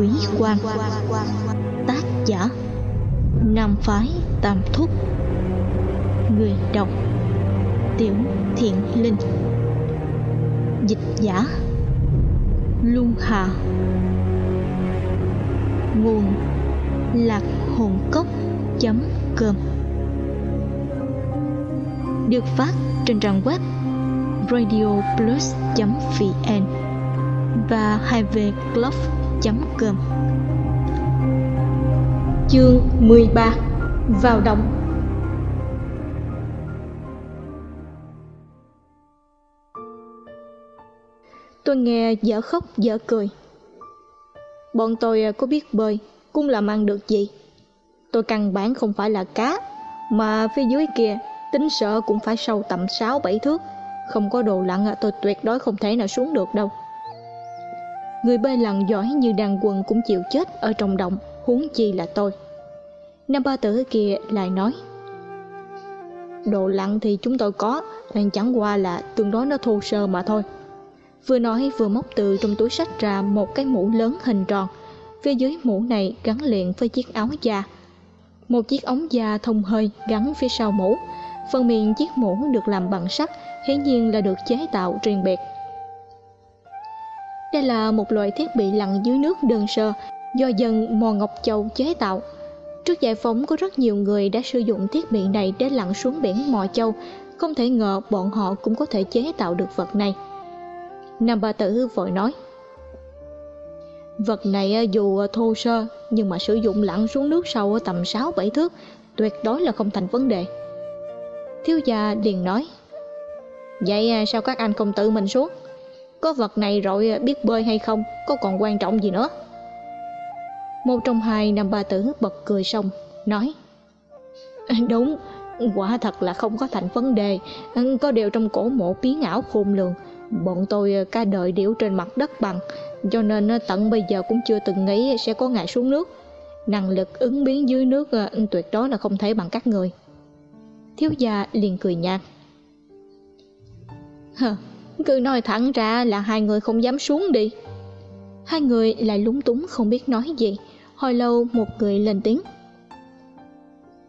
Quý Quang Tác giả, Nam Phái Tam Thúc. Người đọc, Tiểu Thiện Linh. Dịch giả, Luân Hà. Nguồn, Lạc hồn cốc.com Được phát trên trang web radioplus.vn và 2vclub.com Chương 13 Vào động. Tôi nghe dở khóc dở cười. Bọn tôi à, có biết bơi Cũng làm ăn được gì? Tôi căn bản không phải là cá, Mà phía dưới kia, Tính sợ cũng phải sâu tầm 6-7 thước. Không có đồ lặn à, tôi tuyệt đối không thể nào xuống được đâu. Người bơi lặn giỏi như đàn quần cũng chịu chết ở trong động, Huống chi là tôi. Nam ba tử kia lại nói, Đồ lặn thì chúng tôi có Nên chẳng qua là tương đối nó thô sơ mà thôi. Vừa nói vừa móc từ trong túi sách ra một cái mũ lớn hình tròn. Phía dưới mũ này gắn liền với chiếc áo da. Một chiếc ống da thông hơi gắn phía sau mũ. Phần miệng chiếc mũ được làm bằng sắt, Hiển nhiên là được chế tạo riêng biệt đây là một loại thiết bị lặn dưới nước đơn sơ do dân Mò Ngọc Châu chế tạo. Trước giải phóng có rất nhiều người đã sử dụng thiết bị này để lặn xuống biển Mò Châu, không thể ngờ bọn họ cũng có thể chế tạo được vật này. Nam Ba Tử vội nói Vật này à, dù thô sơ nhưng mà sử dụng lặn xuống nước sâu tầm 6-7 thước tuyệt đối là không thành vấn đề. Thiếu gia liền nói Vậy à, sao các anh không tự mình xuống? Có vật này rồi à, biết bơi hay không? Có còn quan trọng gì nữa? Một trong hai nam ba tử bật cười xong, nói à, đúng, quả thật là không có thành vấn đề. Ừ, có điều trong cổ mộ biến ảo khôn lường, bọn tôi à, ca đời điểu trên mặt đất bằng, cho nên tận bây giờ cũng chưa từng nghĩ sẽ có ngày xuống nước. Năng lực ứng biến dưới nước tuyệt đối là không thể bằng các người. Thiếu gia liền cười nhạt hờ cứ nói thẳng ra là hai người không dám xuống đi. Hai người lại lúng túng không biết nói gì. Hồi lâu một người lên tiếng.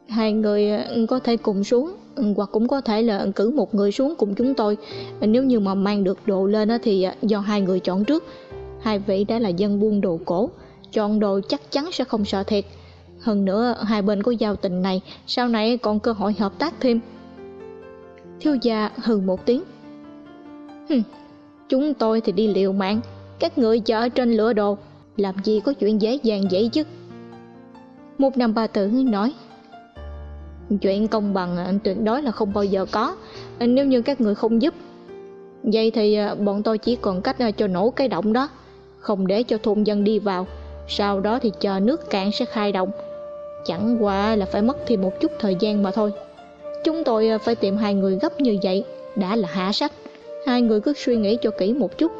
Hai người ừ, có thể cùng xuống ừ, hoặc cũng có thể là cử một người xuống cùng chúng tôi. Nếu như mà mang được đồ lên thì à, do hai người chọn trước. Hai vị đã là dân buôn đồ cổ, chọn đồ chắc chắn sẽ không sợ thiệt. Hơn nữa, hai bên có giao tình này, sau này còn cơ hội hợp tác thêm. Thiếu gia hừ một tiếng chúng tôi thì đi liều mạng, các người chờ trên lửa đồ làm gì có chuyện dễ dàng vậy chứ? Một năm ba tử nói, chuyện công bằng à, tuyệt đối là không bao giờ có à, nếu như các người không giúp. Vậy thì à, bọn tôi chỉ còn cách cho nổ cái động đó, không để cho thôn dân đi vào, sau đó thì chờ nước cạn sẽ khai động. Chẳng qua là phải mất thêm một chút thời gian mà thôi. Chúng tôi phải tìm hai người gấp như vậy, đã là hạ sách hai người cứ suy nghĩ cho kỹ một chút.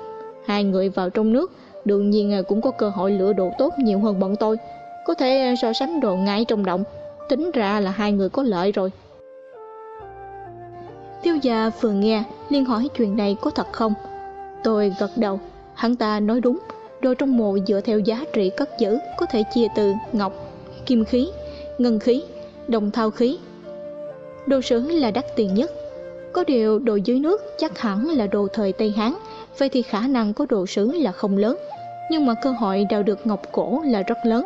Hai người vào trong nước, đương nhiên cũng có cơ hội lựa đồ tốt nhiều hơn bọn tôi. Có thể à, so sánh đồ ngay trong động. Tính ra là hai người có lợi rồi. Tiêu gia vừa nghe liên hỏi chuyện này có thật không? Tôi gật đầu. Hắn ta nói đúng. Đồ trong mộ dựa theo giá trị cất giữ, có thể chia từ ngọc, kim khí, ngân khí, đồng thao khí. Đồ sứ là đắt tiền nhất có điều đồ dưới nước chắc hẳn là đồ thời Tây Hán, vậy thì khả năng có đồ sứ là không lớn. Nhưng mà cơ hội đào được ngọc cổ là rất lớn,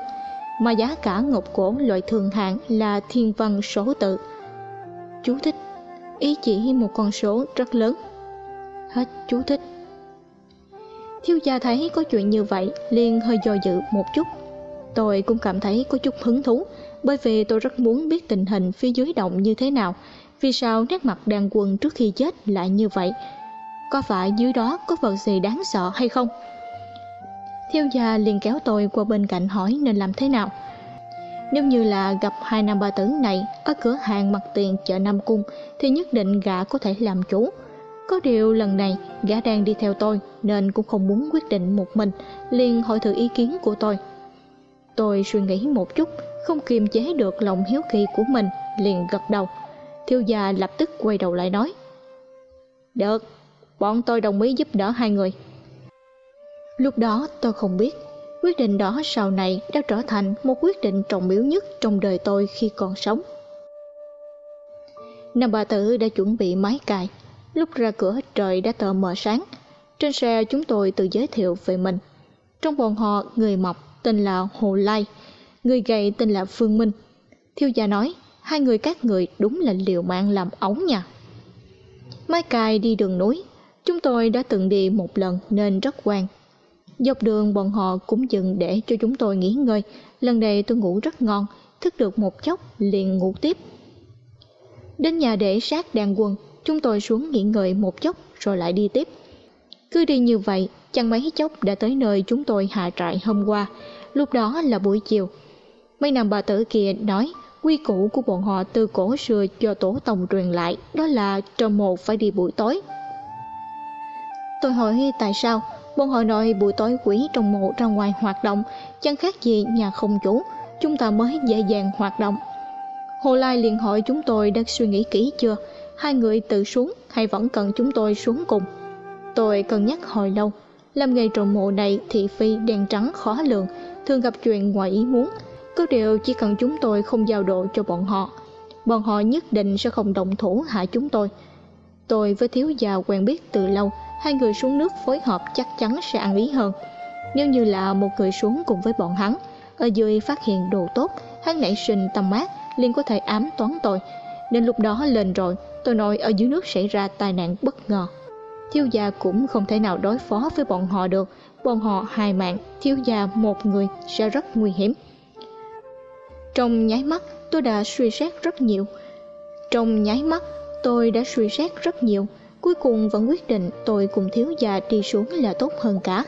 mà giá cả ngọc cổ loại thường hạng là thiên văn số tự. Chú thích, ý chỉ một con số rất lớn. Hết chú thích. Thiếu gia thấy có chuyện như vậy, liền hơi do dự một chút. Tôi cũng cảm thấy có chút hứng thú, bởi vì tôi rất muốn biết tình hình phía dưới động như thế nào, vì sao nét mặt đàn quân trước khi chết lại như vậy có phải dưới đó có vật gì đáng sợ hay không thiêu gia liền kéo tôi qua bên cạnh hỏi nên làm thế nào nếu như là gặp hai nam ba tử này ở cửa hàng mặt tiền chợ Nam Cung thì nhất định gã có thể làm chủ. Có điều lần này gã đang đi theo tôi nên cũng không muốn quyết định một mình, liền hỏi thử ý kiến của tôi. Tôi suy nghĩ một chút, không kiềm chế được lòng hiếu kỳ của mình, liền gật đầu thiếu gia lập tức quay đầu lại nói được bọn tôi đồng ý giúp đỡ hai người lúc đó tôi không biết Quyết định đó sau này đã trở thành một quyết định trọng yếu nhất trong đời tôi khi còn sống. Nam bà tử đã chuẩn bị máy cài. Lúc ra cửa trời đã tờ mờ sáng. Trên xe chúng tôi tự giới thiệu về mình. Trong bọn họ, người mọc tên là Hồ Lai, người gầy tên là Phương Minh. Thiêu gia nói, hai người các người đúng là liều mạng làm ống nha. Mai cài đi đường núi, chúng tôi đã từng đi một lần nên rất quen. Dọc đường bọn họ cũng dừng để cho chúng tôi nghỉ ngơi. Lần này tôi ngủ rất ngon, thức được một chốc liền ngủ tiếp. Đến nhà để sát đàn quân, chúng tôi xuống nghỉ ngơi một chốc rồi lại đi tiếp. Cứ đi như vậy, chẳng mấy chốc đã tới nơi chúng tôi hạ trại hôm qua, lúc đó là buổi chiều. Mấy nàng bà tử kia nói quy củ của bọn họ từ cổ xưa cho tổ tông truyền lại, đó là trong một phải đi buổi tối. Tôi hỏi tại sao, bọn họ nói buổi tối quỷ trong mộ ra ngoài hoạt động, chẳng khác gì nhà không chủ, chúng ta mới dễ dàng hoạt động. Hồ Lai liền hỏi chúng tôi đã suy nghĩ kỹ chưa, hai người tự xuống hay vẫn cần chúng tôi xuống cùng. Tôi cân nhắc hồi lâu, làm nghề trộm mộ này thị phi đen trắng khó lường, thường gặp chuyện ngoài ý muốn. Có điều chỉ cần chúng tôi không giao độ cho bọn họ, bọn họ nhất định sẽ không động thủ hại chúng tôi. Tôi với thiếu gia quen biết từ lâu, hai người xuống nước phối hợp chắc chắn sẽ ăn ý hơn. Nếu như là một người xuống cùng với bọn hắn, ở dưới phát hiện đồ tốt, hắn nảy sinh tâm mát, liền có thể ám toán tôi. Nên lúc đó lên rồi, tôi nói ở dưới nước xảy ra tai nạn bất ngờ. Thiếu gia cũng không thể nào đối phó với bọn họ được, bọn họ hai mạng, thiếu gia một người sẽ rất nguy hiểm. Trong nháy mắt, tôi đã suy xét rất nhiều. Trong nháy mắt, tôi đã suy xét rất nhiều. Cuối cùng vẫn quyết định tôi cùng thiếu gia đi xuống là tốt hơn cả.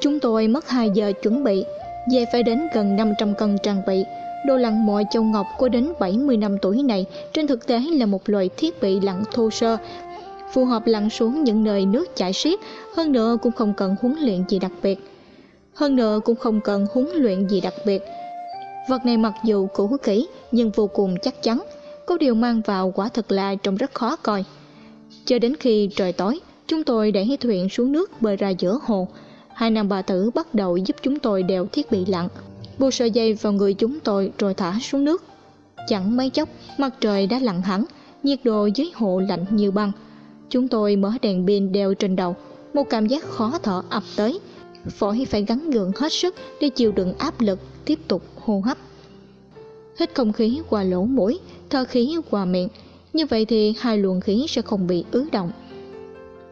Chúng tôi mất 2 giờ chuẩn bị, về phải đến gần 500 cân trang bị. Đồ lặn mọi châu ngọc có đến 70 năm tuổi này trên thực tế là một loại thiết bị lặn thô sơ, phù hợp lặn xuống những nơi nước chảy xiết, hơn nữa cũng không cần huấn luyện gì đặc biệt. Hơn nữa cũng không cần huấn luyện gì đặc biệt. Vật này mặc dù cũ kỹ nhưng vô cùng chắc chắn, có điều mang vào quả thật là trông rất khó coi. Cho đến khi trời tối, chúng tôi đẩy thuyền xuống nước bơi ra giữa hồ, hai nàng bà tử bắt đầu giúp chúng tôi đeo thiết bị lặn. Buộc sợi dây vào người chúng tôi rồi thả xuống nước. Chẳng mấy chốc mặt trời đã lặn hẳn nhiệt độ dưới hồ lạnh như băng. Chúng tôi mở đèn pin đeo trên đầu. Một cảm giác khó thở ập tới phổi phải gắn gượng hết sức để chịu đựng áp lực tiếp tục hô hấp. Hít không khí qua lỗ mũi thở khí qua miệng. Như vậy thì hai luồng khí sẽ không bị ứ động.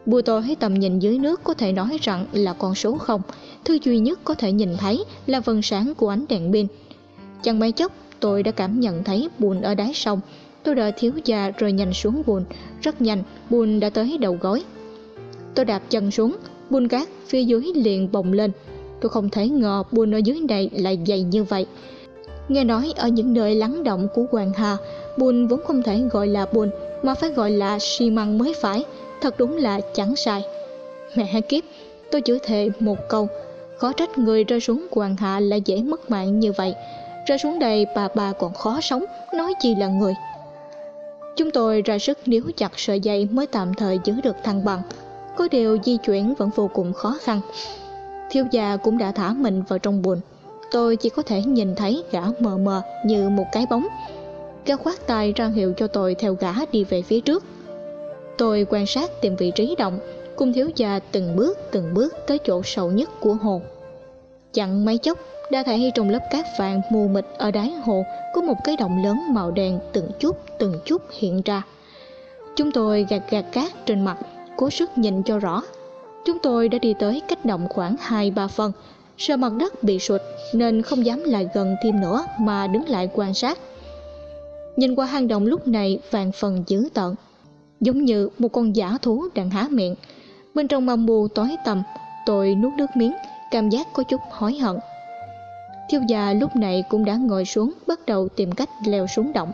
Buổi tối tầm nhìn dưới nước có thể nói rằng là con số không, thứ duy nhất có thể nhìn thấy là vần sáng của ánh đèn pin. Chẳng mấy chốc tôi đã cảm nhận thấy bùn ở đáy sông, tôi đợi thiếu gia rồi nhanh xuống bùn, rất nhanh bùn đã tới đầu gối. Tôi đạp chân xuống, bùn cát phía dưới liền bồng lên. Tôi không thể ngờ bùn ở dưới này lại dày như vậy. Nghe nói ở những nơi lắng động của Hoàng Hà, bùn vốn không thể gọi là bùn mà phải gọi là xi măng mới phải. Thật đúng là chẳng sai. Mẹ kiếp tôi chửi thề một câu khó trách người rơi xuống hoàng hạ lại dễ mất mạng như vậy. Rơi xuống đây bà bà còn khó sống nói chi là người. Chúng tôi ra sức níu chặt sợi dây mới tạm thời giữ được thăng bằng có điều di chuyển vẫn vô cùng khó khăn thiếu gia cũng đã thả mình vào trong bùn tôi chỉ có thể nhìn thấy gã mờ mờ như một cái bóng gã khoát tay ra hiệu cho tôi theo gã đi về phía trước Tôi quan sát tìm vị trí động, cùng thiếu gia từng bước từng bước tới chỗ sâu nhất của hồ. Chẳng mấy chốc, đã thấy trong lớp cát vàng mù mịt ở đáy hồ có một cái động lớn màu đen từng chút từng chút hiện ra. Chúng tôi gạt gạt cát trên mặt, cố sức nhìn cho rõ. Chúng tôi đã đi tới cách động khoảng 2-3 phân, sợ mặt đất bị sụt nên không dám lại gần thêm nữa mà đứng lại quan sát. Nhìn qua hang động lúc này vàng phần dữ tợn, giống như một con giả thú đang há miệng. Bên trong mâm mù tối tầm, tôi nuốt nước miếng, cảm giác có chút hối hận. Thiếu gia lúc này cũng đã ngồi xuống bắt đầu tìm cách leo xuống động.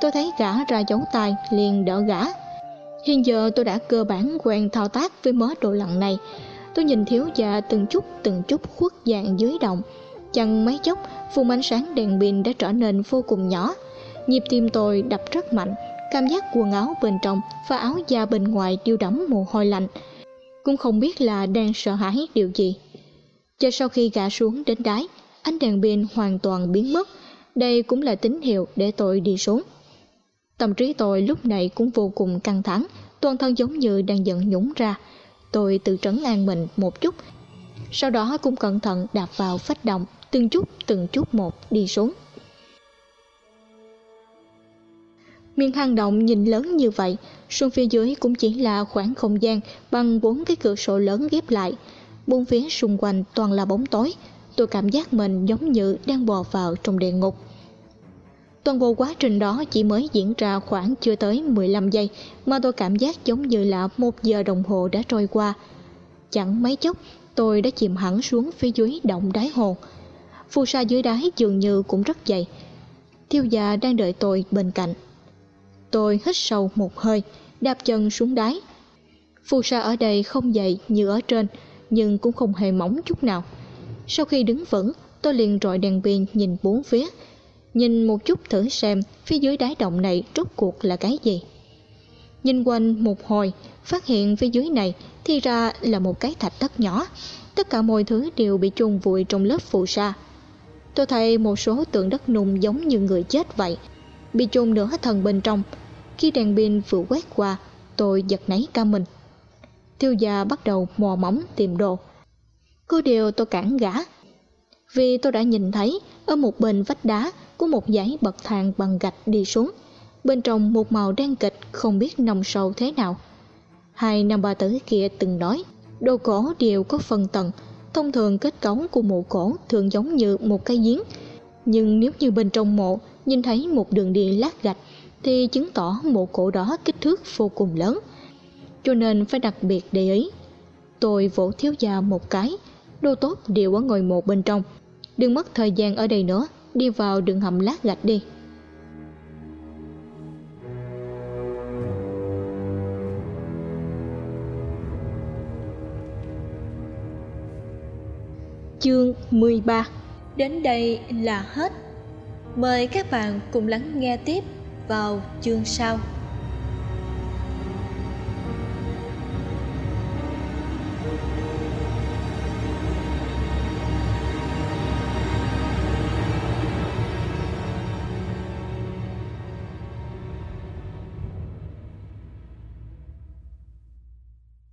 Tôi thấy gã ra giấu tay liền đỡ gã. Hiện giờ tôi đã cơ bản quen thao tác với mớ đồ lặn này. Tôi nhìn thiếu gia từng chút từng chút khuất dạng dưới động. Chẳng mấy chốc, vùng ánh sáng đèn pin đã trở nên vô cùng nhỏ. Nhịp tim tôi đập rất mạnh, cảm giác quần áo bên trong và áo da bên ngoài tiêu đẫm mồ hôi lạnh cũng không biết là đang sợ hãi điều gì. Cho sau khi gã xuống đến đáy, ánh đèn pin hoàn toàn biến mất, đây cũng là tín hiệu để tôi đi xuống. Tâm trí tôi lúc này cũng vô cùng căng thẳng, toàn thân giống như đang giận nhũng ra. Tôi tự trấn an mình một chút, sau đó cũng cẩn thận đạp vào phách động, từng chút từng chút một đi xuống. Miền hang động nhìn lớn như vậy, xuống phía dưới cũng chỉ là khoảng không gian bằng bốn cái cửa sổ lớn ghép lại. Bốn phía xung quanh toàn là bóng tối, tôi cảm giác mình giống như đang bò vào trong địa ngục. Toàn bộ quá trình đó chỉ mới diễn ra khoảng chưa tới 15 giây mà tôi cảm giác giống như là một giờ đồng hồ đã trôi qua. Chẳng mấy chốc, tôi đã chìm hẳn xuống phía dưới động đáy hồ. Phù sa dưới đáy dường như cũng rất dày. Thiêu già đang đợi tôi bên cạnh. Tôi hít sâu một hơi, đạp chân xuống đáy. Phù sa ở đây không dày như ở trên, nhưng cũng không hề mỏng chút nào. Sau khi đứng vững, tôi liền rọi đèn pin nhìn bốn phía, nhìn một chút thử xem phía dưới đáy động này rốt cuộc là cái gì. Nhìn quanh một hồi, phát hiện phía dưới này thì ra là một cái thạch đất nhỏ. Tất cả mọi thứ đều bị chôn vùi trong lớp phù sa. Tôi thấy một số tượng đất nung giống như người chết vậy, bị chôn nửa thần bên trong. Khi đèn pin vừa quét qua, tôi giật nảy cả mình. Tiêu gia bắt đầu mò móng tìm đồ. Có điều tôi cản gã. Vì tôi đã nhìn thấy ở một bên vách đá của một dãy bậc thang bằng gạch đi xuống. Bên trong một màu đen kịch không biết nồng sâu thế nào. Hai năm ba tử kia từng nói, đồ cổ đều có phân tầng, thông thường kết cấu của mộ cổ thường giống như một cái giếng. Nhưng nếu như bên trong mộ nhìn thấy một đường đi lát gạch thì chứng tỏ mộ cổ đó kích thước vô cùng lớn. Cho nên phải đặc biệt để ý. Tôi vỗ thiếu gia một cái, đồ tốt đều ở ngồi mộ bên trong. Đừng mất thời gian ở đây nữa, đi vào đường hầm lát gạch đi. Chương 13 Đến đây là hết. Mời các bạn cùng lắng nghe tiếp vào chương sau.